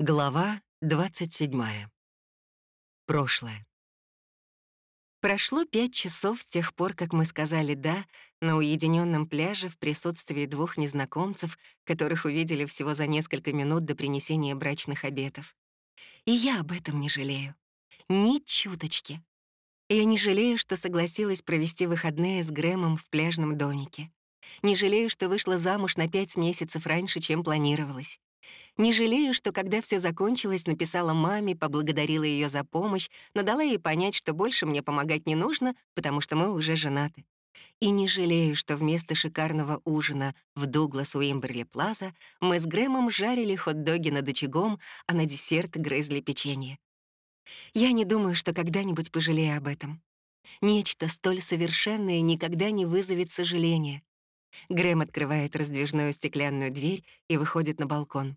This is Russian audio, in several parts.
Глава 27. Прошлое. Прошло пять часов с тех пор, как мы сказали «да» на уединенном пляже в присутствии двух незнакомцев, которых увидели всего за несколько минут до принесения брачных обетов. И я об этом не жалею. Ни чуточки. Я не жалею, что согласилась провести выходные с Грэмом в пляжном домике. Не жалею, что вышла замуж на пять месяцев раньше, чем планировалось. Не жалею, что когда все закончилось, написала маме, поблагодарила ее за помощь, но дала ей понять, что больше мне помогать не нужно, потому что мы уже женаты. И не жалею, что вместо шикарного ужина в Дуглас Уимберли Плаза мы с Грэмом жарили хот-доги над очагом, а на десерт грызли печенье. Я не думаю, что когда-нибудь пожалею об этом. Нечто столь совершенное никогда не вызовет сожаления. Грэм открывает раздвижную стеклянную дверь и выходит на балкон.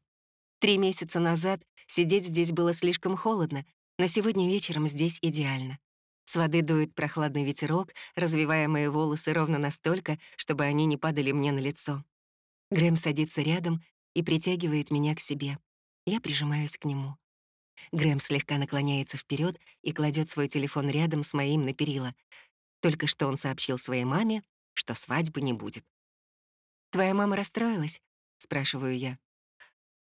Три месяца назад сидеть здесь было слишком холодно, но сегодня вечером здесь идеально. С воды дует прохладный ветерок, развивая мои волосы ровно настолько, чтобы они не падали мне на лицо. Грэм садится рядом и притягивает меня к себе. Я прижимаюсь к нему. Грэм слегка наклоняется вперед и кладет свой телефон рядом с моим на перила. Только что он сообщил своей маме, что свадьбы не будет. «Твоя мама расстроилась?» — спрашиваю я.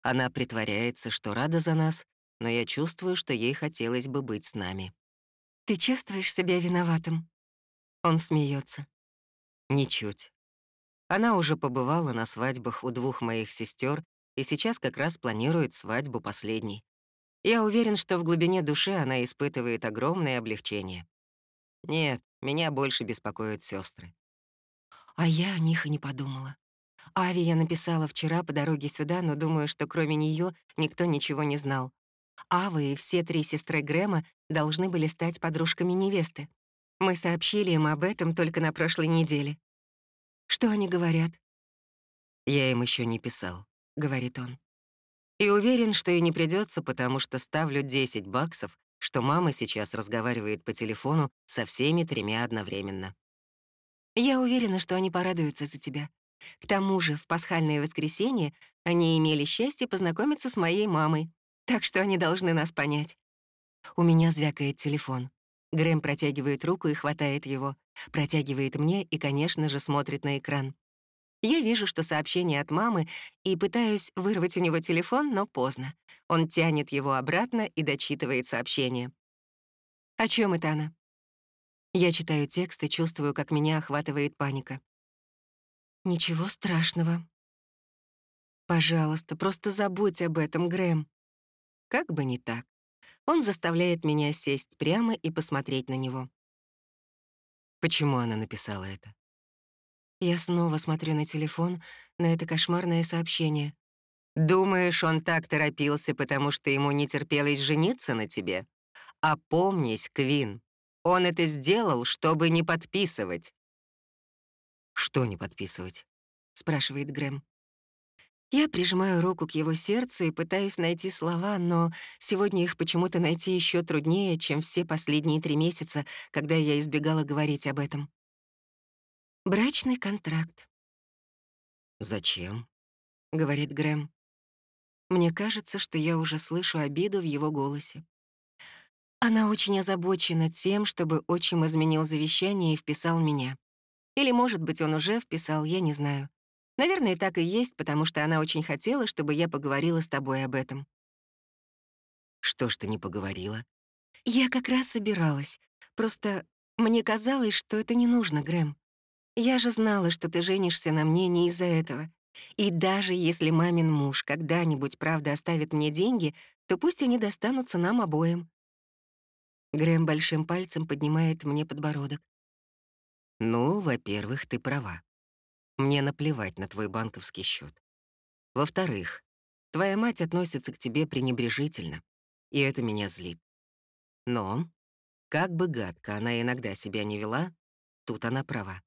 Она притворяется, что рада за нас, но я чувствую, что ей хотелось бы быть с нами. «Ты чувствуешь себя виноватым?» Он смеется. «Ничуть. Она уже побывала на свадьбах у двух моих сестер и сейчас как раз планирует свадьбу последней. Я уверен, что в глубине души она испытывает огромное облегчение. Нет, меня больше беспокоят сестры. А я о них и не подумала. Ави я написала вчера по дороге сюда, но думаю, что кроме нее никто ничего не знал. Ава и все три сестры Грэма должны были стать подружками невесты. Мы сообщили им об этом только на прошлой неделе. Что они говорят? «Я им еще не писал», — говорит он. «И уверен, что и не придется, потому что ставлю 10 баксов, что мама сейчас разговаривает по телефону со всеми тремя одновременно. Я уверена, что они порадуются за тебя. К тому же в пасхальное воскресенье они имели счастье познакомиться с моей мамой, так что они должны нас понять. У меня звякает телефон. Грэм протягивает руку и хватает его, протягивает мне и, конечно же, смотрит на экран. Я вижу, что сообщение от мамы, и пытаюсь вырвать у него телефон, но поздно. Он тянет его обратно и дочитывает сообщение. О чем это она? Я читаю текст и чувствую, как меня охватывает паника. Ничего страшного. Пожалуйста, просто забудь об этом, Грэм. Как бы не так. Он заставляет меня сесть прямо и посмотреть на него. Почему она написала это? Я снова смотрю на телефон, на это кошмарное сообщение. «Думаешь, он так торопился, потому что ему не терпелось жениться на тебе? Опомнись, Квин. Он это сделал, чтобы не подписывать. «Что не подписывать?» — спрашивает Грэм. Я прижимаю руку к его сердцу и пытаюсь найти слова, но сегодня их почему-то найти еще труднее, чем все последние три месяца, когда я избегала говорить об этом. «Брачный контракт». «Зачем?» — говорит Грэм. Мне кажется, что я уже слышу обиду в его голосе. Она очень озабочена тем, чтобы отчим изменил завещание и вписал меня. Или, может быть, он уже вписал, я не знаю. Наверное, так и есть, потому что она очень хотела, чтобы я поговорила с тобой об этом. Что ж ты не поговорила? Я как раз собиралась. Просто мне казалось, что это не нужно, Грэм. Я же знала, что ты женишься на мне не из-за этого. И даже если мамин муж когда-нибудь правда оставит мне деньги, то пусть они достанутся нам обоим. Грэм большим пальцем поднимает мне подбородок. Ну, во-первых, ты права. Мне наплевать на твой банковский счет. Во-вторых, твоя мать относится к тебе пренебрежительно, и это меня злит. Но, как бы гадко она иногда себя не вела, тут она права.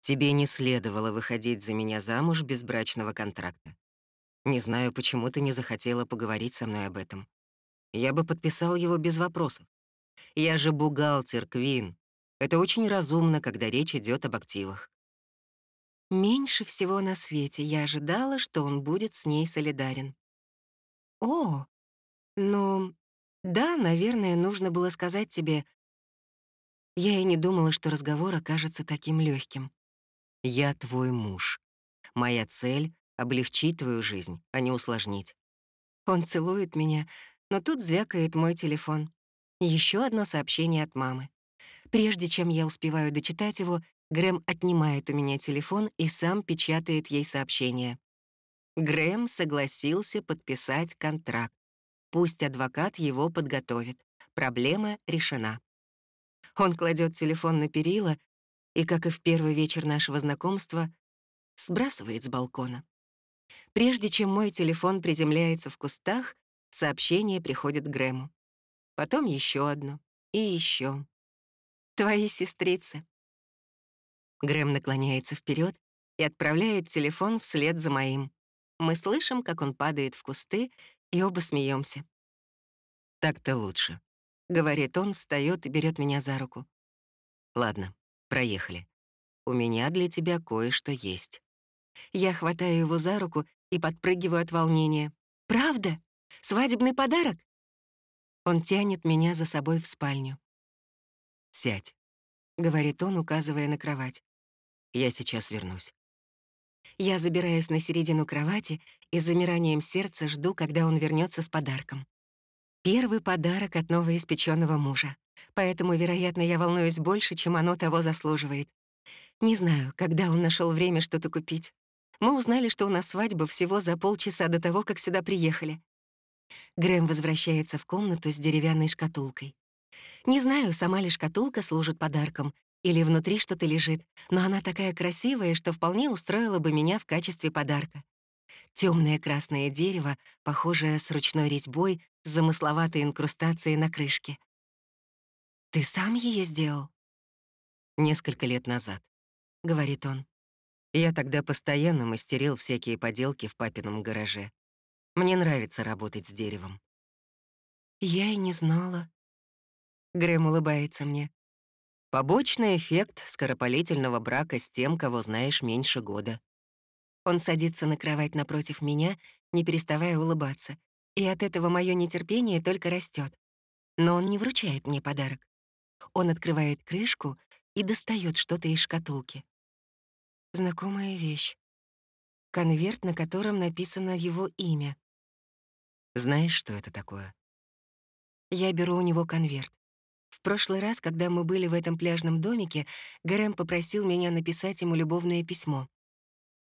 Тебе не следовало выходить за меня замуж без брачного контракта. Не знаю, почему ты не захотела поговорить со мной об этом. Я бы подписал его без вопросов. Я же бухгалтер, Квин. Это очень разумно, когда речь идет об активах. Меньше всего на свете я ожидала, что он будет с ней солидарен. «О, Ну, да, наверное, нужно было сказать тебе. Я и не думала, что разговор окажется таким легким. Я твой муж. Моя цель — облегчить твою жизнь, а не усложнить. Он целует меня, но тут звякает мой телефон. Еще одно сообщение от мамы. Прежде чем я успеваю дочитать его, Грэм отнимает у меня телефон и сам печатает ей сообщение. Грэм согласился подписать контракт. Пусть адвокат его подготовит. Проблема решена. Он кладет телефон на перила и, как и в первый вечер нашего знакомства, сбрасывает с балкона. Прежде чем мой телефон приземляется в кустах, сообщение приходит Грэму. Потом еще одно и еще. Твои сестрицы. Грэм наклоняется вперед и отправляет телефон вслед за моим. Мы слышим, как он падает в кусты, и оба смеемся. «Так-то лучше», — говорит он, встает и берет меня за руку. «Ладно, проехали. У меня для тебя кое-что есть». Я хватаю его за руку и подпрыгиваю от волнения. «Правда? Свадебный подарок?» Он тянет меня за собой в спальню. «Сядь», — говорит он, указывая на кровать. «Я сейчас вернусь». Я забираюсь на середину кровати и с замиранием сердца жду, когда он вернется с подарком. Первый подарок от новоиспеченного мужа. Поэтому, вероятно, я волнуюсь больше, чем оно того заслуживает. Не знаю, когда он нашел время что-то купить. Мы узнали, что у нас свадьба всего за полчаса до того, как сюда приехали. Грэм возвращается в комнату с деревянной шкатулкой. Не знаю, сама ли шкатулка служит подарком, или внутри что-то лежит, но она такая красивая, что вполне устроила бы меня в качестве подарка. Темное красное дерево, похожее с ручной резьбой, с замысловатой инкрустацией на крышке. «Ты сам ее сделал?» «Несколько лет назад», — говорит он. «Я тогда постоянно мастерил всякие поделки в папином гараже. Мне нравится работать с деревом». «Я и не знала». Грэм улыбается мне. Побочный эффект скоропалительного брака с тем, кого знаешь меньше года. Он садится на кровать напротив меня, не переставая улыбаться, и от этого мое нетерпение только растет. Но он не вручает мне подарок. Он открывает крышку и достает что-то из шкатулки. Знакомая вещь. Конверт, на котором написано его имя. Знаешь, что это такое? Я беру у него конверт. В прошлый раз, когда мы были в этом пляжном домике, Грэм попросил меня написать ему любовное письмо.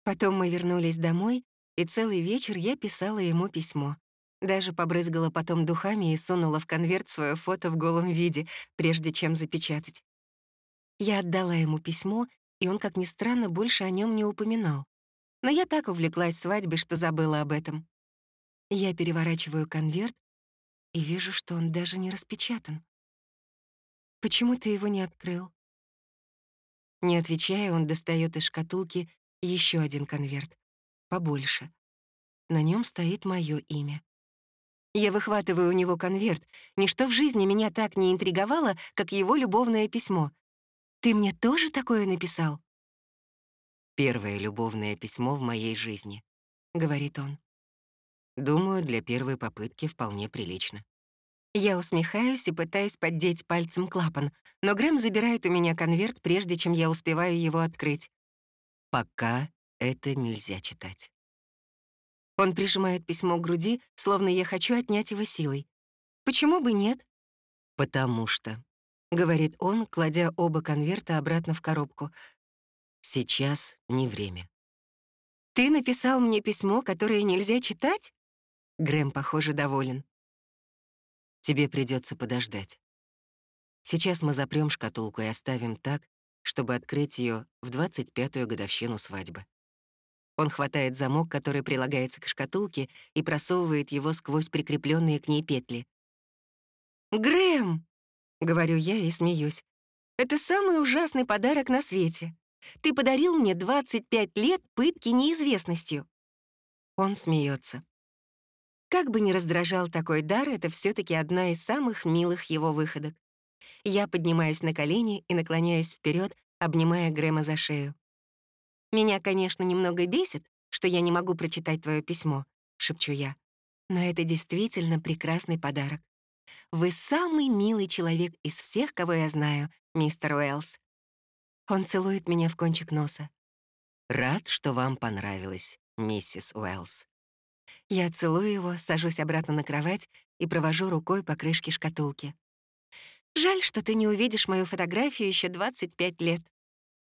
Потом мы вернулись домой, и целый вечер я писала ему письмо. Даже побрызгала потом духами и сунула в конверт свое фото в голом виде, прежде чем запечатать. Я отдала ему письмо, и он, как ни странно, больше о нем не упоминал. Но я так увлеклась свадьбой, что забыла об этом. Я переворачиваю конверт и вижу, что он даже не распечатан. Почему ты его не открыл?» Не отвечая, он достает из шкатулки еще один конверт, побольше. На нем стоит мое имя. Я выхватываю у него конверт. Ничто в жизни меня так не интриговало, как его любовное письмо. «Ты мне тоже такое написал?» «Первое любовное письмо в моей жизни», — говорит он. «Думаю, для первой попытки вполне прилично». Я усмехаюсь и пытаюсь поддеть пальцем клапан, но Грэм забирает у меня конверт, прежде чем я успеваю его открыть. Пока это нельзя читать. Он прижимает письмо к груди, словно я хочу отнять его силой. «Почему бы нет?» «Потому что», — говорит он, кладя оба конверта обратно в коробку. «Сейчас не время». «Ты написал мне письмо, которое нельзя читать?» Грэм, похоже, доволен. Тебе придется подождать. Сейчас мы запрем шкатулку и оставим так, чтобы открыть ее в 25-ю годовщину свадьбы. Он хватает замок, который прилагается к шкатулке, и просовывает его сквозь прикрепленные к ней петли. «Грэм!» — говорю я и смеюсь. «Это самый ужасный подарок на свете. Ты подарил мне 25 лет пытки неизвестностью». Он смеется. Как бы ни раздражал такой дар, это все таки одна из самых милых его выходок. Я поднимаюсь на колени и наклоняюсь вперед, обнимая Грэма за шею. «Меня, конечно, немного бесит, что я не могу прочитать твое письмо», — шепчу я. Но это действительно прекрасный подарок. Вы самый милый человек из всех, кого я знаю, мистер Уэллс. Он целует меня в кончик носа. Рад, что вам понравилось, миссис Уэллс. Я целую его, сажусь обратно на кровать и провожу рукой по крышке шкатулки. Жаль, что ты не увидишь мою фотографию еще 25 лет.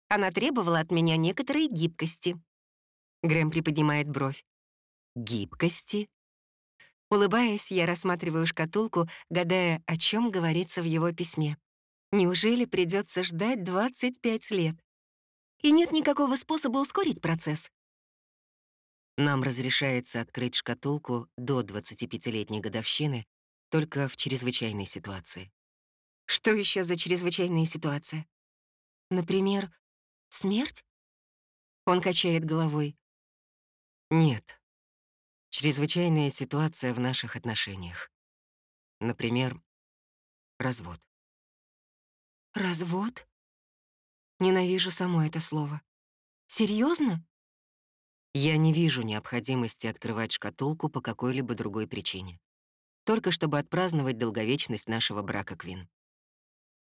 Она требовала от меня некоторой гибкости. Грэм приподнимает бровь. Гибкости? Улыбаясь, я рассматриваю шкатулку, гадая, о чем говорится в его письме. Неужели придется ждать 25 лет? И нет никакого способа ускорить процесс. Нам разрешается открыть шкатулку до 25-летней годовщины только в чрезвычайной ситуации. Что еще за чрезвычайная ситуация? Например, смерть? Он качает головой. Нет. Чрезвычайная ситуация в наших отношениях. Например, развод. Развод? Ненавижу само это слово. Серьезно? Я не вижу необходимости открывать шкатулку по какой-либо другой причине. Только чтобы отпраздновать долговечность нашего брака, Квин.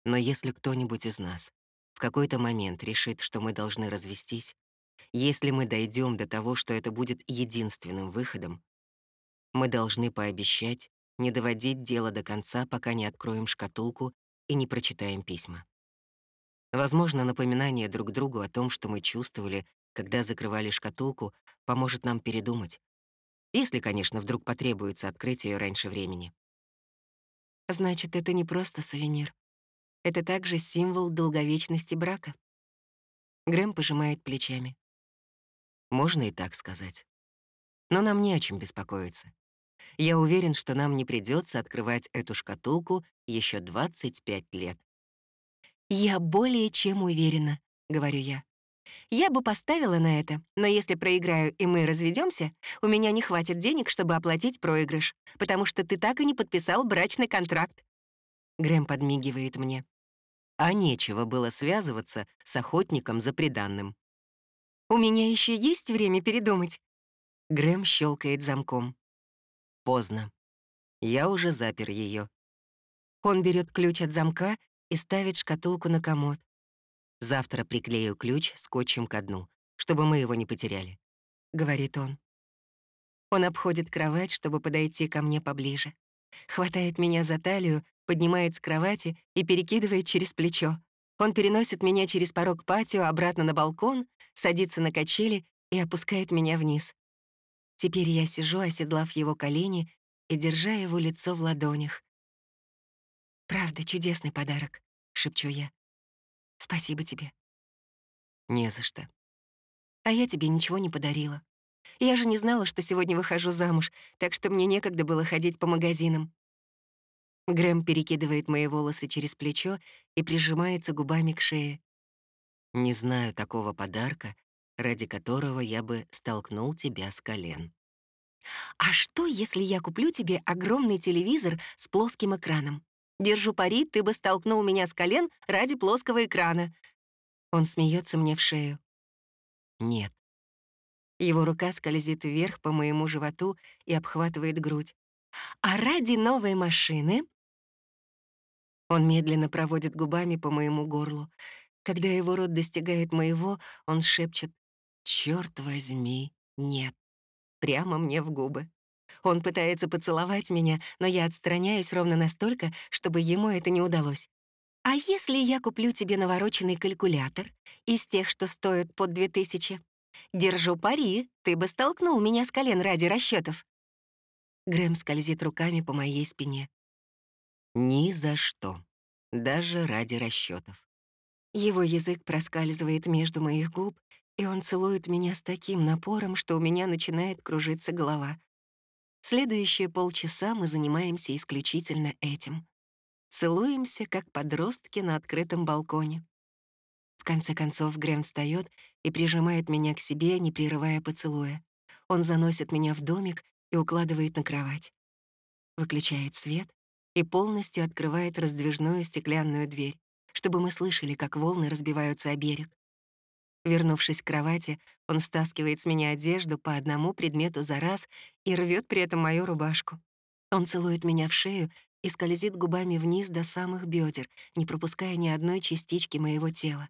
Но если кто-нибудь из нас в какой-то момент решит, что мы должны развестись, если мы дойдем до того, что это будет единственным выходом, мы должны пообещать не доводить дело до конца, пока не откроем шкатулку и не прочитаем письма. Возможно, напоминание друг другу о том, что мы чувствовали, когда закрывали шкатулку, поможет нам передумать. Если, конечно, вдруг потребуется открыть ее раньше времени. Значит, это не просто сувенир. Это также символ долговечности брака. Грэм пожимает плечами. Можно и так сказать. Но нам не о чем беспокоиться. Я уверен, что нам не придется открывать эту шкатулку еще 25 лет. «Я более чем уверена», — говорю я. «Я бы поставила на это, но если проиграю и мы разведемся, у меня не хватит денег, чтобы оплатить проигрыш, потому что ты так и не подписал брачный контракт». Грэм подмигивает мне а нечего было связываться с охотником за приданным. «У меня еще есть время передумать?» Грэм щелкает замком. Поздно. Я уже запер ее. Он берет ключ от замка и ставит шкатулку на комод. «Завтра приклею ключ скотчем ко дну, чтобы мы его не потеряли», — говорит он. Он обходит кровать, чтобы подойти ко мне поближе. Хватает меня за талию поднимает с кровати и перекидывает через плечо. Он переносит меня через порог патио обратно на балкон, садится на качели и опускает меня вниз. Теперь я сижу, оседлав его колени и держа его лицо в ладонях. «Правда, чудесный подарок», — шепчу я. «Спасибо тебе». «Не за что». «А я тебе ничего не подарила. Я же не знала, что сегодня выхожу замуж, так что мне некогда было ходить по магазинам. Грэм перекидывает мои волосы через плечо и прижимается губами к шее. «Не знаю такого подарка, ради которого я бы столкнул тебя с колен». «А что, если я куплю тебе огромный телевизор с плоским экраном? Держу пари, ты бы столкнул меня с колен ради плоского экрана». Он смеется мне в шею. «Нет». Его рука скользит вверх по моему животу и обхватывает грудь. «А ради новой машины он медленно проводит губами по моему горлу. Когда его рот достигает моего, он шепчет «Чёрт возьми, нет!» прямо мне в губы. Он пытается поцеловать меня, но я отстраняюсь ровно настолько, чтобы ему это не удалось. «А если я куплю тебе навороченный калькулятор из тех, что стоят под две тысячи? Держу пари, ты бы столкнул меня с колен ради расчетов. Грэм скользит руками по моей спине. Ни за что. Даже ради расчетов. Его язык проскальзывает между моих губ, и он целует меня с таким напором, что у меня начинает кружиться голова. Следующие полчаса мы занимаемся исключительно этим. Целуемся, как подростки на открытом балконе. В конце концов Грэм встаёт и прижимает меня к себе, не прерывая поцелуя. Он заносит меня в домик и укладывает на кровать. Выключает свет и полностью открывает раздвижную стеклянную дверь, чтобы мы слышали, как волны разбиваются о берег. Вернувшись к кровати, он стаскивает с меня одежду по одному предмету за раз и рвет при этом мою рубашку. Он целует меня в шею и скользит губами вниз до самых бедер, не пропуская ни одной частички моего тела.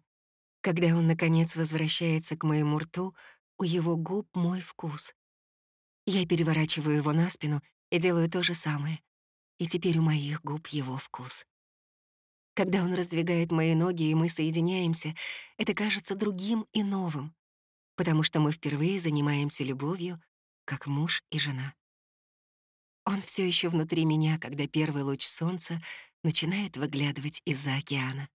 Когда он, наконец, возвращается к моему рту, у его губ мой вкус. Я переворачиваю его на спину и делаю то же самое. И теперь у моих губ его вкус. Когда он раздвигает мои ноги, и мы соединяемся, это кажется другим и новым, потому что мы впервые занимаемся любовью, как муж и жена. Он все еще внутри меня, когда первый луч солнца начинает выглядывать из-за океана.